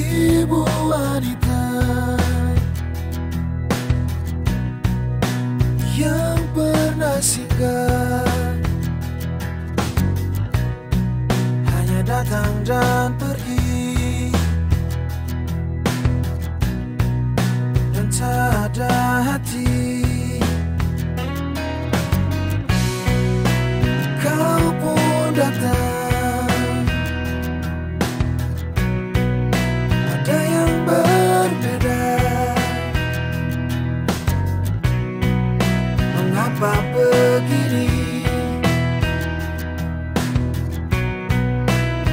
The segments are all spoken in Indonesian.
Ibu wanita yang pernah singgah hanya datang dan. Mengapa begini.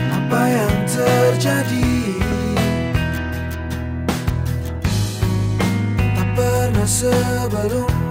Apa yang terjadi? Tak pernah sebelumnya